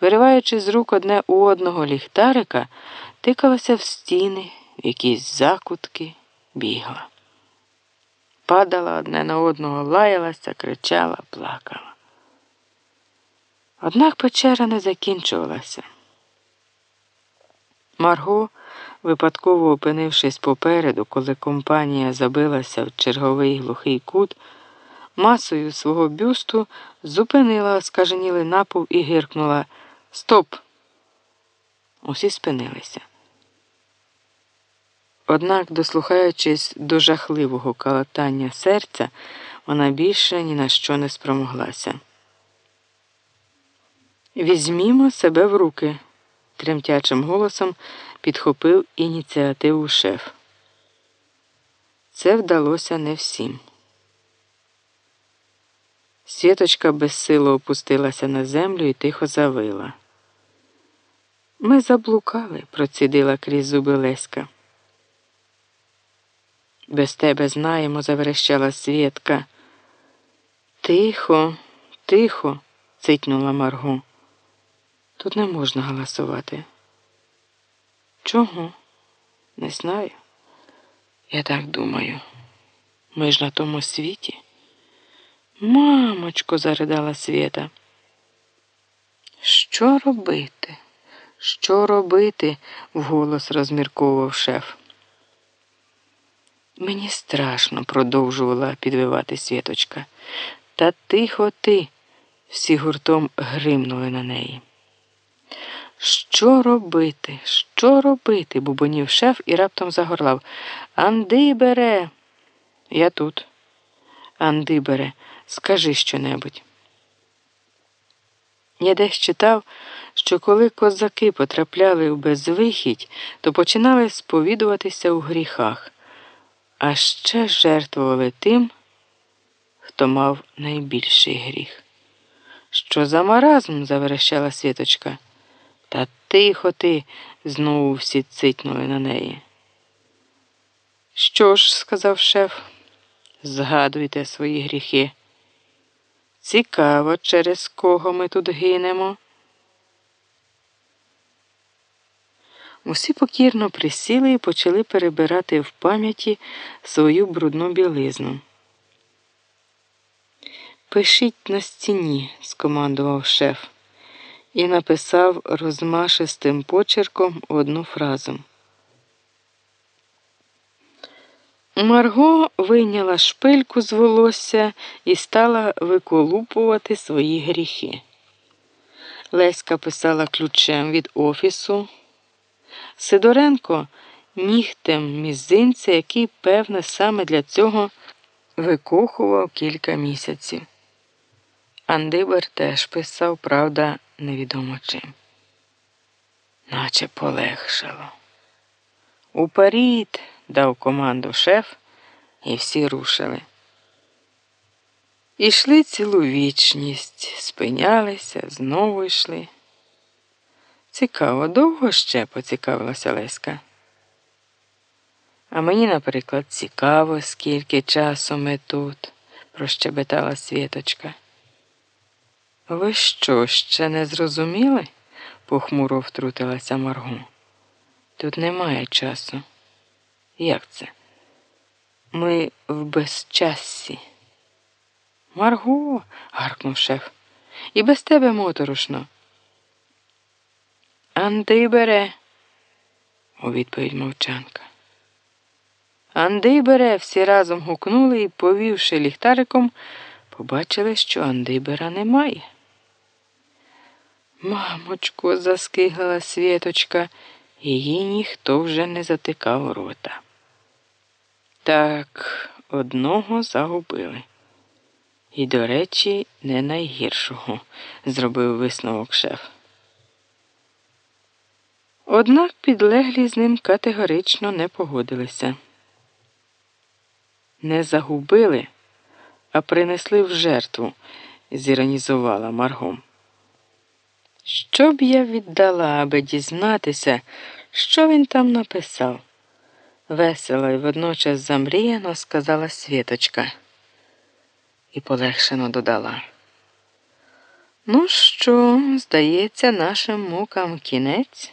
вириваючи з рук одне у одного ліхтарика, тикалася в стіни, в якісь закутки, бігла. Падала одне на одного, лаялася, кричала, плакала. Однак печера не закінчувалася. Марго, випадково опинившись попереду, коли компанія забилася в черговий глухий кут, масою свого бюсту зупинила оскаженілий напов і гиркнула Стоп! Усі спинилися. Однак, дослухаючись до жахливого калатання серця, вона більше ні на що не спромоглася. Візьмімо себе в руки, тремтячим голосом підхопив ініціативу шеф. Це вдалося не всім. Світочка безсило опустилася на землю і тихо завила. Ми заблукали, процідила крізь зуби Леська. Без тебе знаємо, заверещала Свєтка. Тихо, тихо, цитнула Марго. Тут не можна голосувати. Чого? Не знаю. Я так думаю. Ми ж на тому світі. Мамочко, заридала Свєта. Що робити? Що робити? вголос розмірковував шеф. Мені страшно, продовжувала підвивати Світочка. Та тихо ти. Всі гуртом гримнули на неї. Що робити? Що робити? бубонів шеф і раптом загорлав. Анди бере. Я тут. Анди бере, скажи щонебудь. Я десь читав, що коли козаки потрапляли в безвихідь, то починали сповідуватися у гріхах, а ще жертвували тим, хто мав найбільший гріх. Що за маразм? заверещала Світочка. Та тихо ти, знову всі цитнули на неї. Що ж, сказав шеф, згадуйте свої гріхи. Цікаво, через кого ми тут гинемо. Усі покірно присіли і почали перебирати в пам'яті свою брудну білизну. Пишіть на стіні, скомандував шеф і написав розмашистим почерком одну фразу. Марго вийняла шпильку з волосся і стала виколупувати свої гріхи. Леська писала ключем від офісу. Сидоренко нігтем мізинця, який, певне, саме для цього викохував кілька місяців. Андибер теж писав, правда, невідомо чим. Наче полегшало. Уперед, дав команду шеф, і всі рушили. Ішли цілу вічність, спинялися, знову йшли. Цікаво, довго ще поцікавилася Леська. А мені, наприклад, цікаво, скільки часу ми тут, прощебетала Світочка. Ви що, ще не зрозуміли? похмуро втрутилася Марго. Тут немає часу. Як це? Ми в безчассі. Марго, гаркнув шеф, і без тебе моторошно. Анди бере, у відповідь мовчанка. Анди бере, всі разом гукнули і, повівши ліхтариком, побачили, що Андибера немає. Мамочко, заскиглила Світочка, її ніхто вже не затикав рота. Так, одного загубили. І, до речі, не найгіршого, зробив висновок шеф. Однак підлеглі з ним категорично не погодилися. Не загубили, а принесли в жертву, зіронізувала Маргом. Що б я віддала, аби дізнатися, що він там написав? Весело і водночас замріяно сказала Світочка і полегшено додала. Ну що, здається, нашим мукам кінець?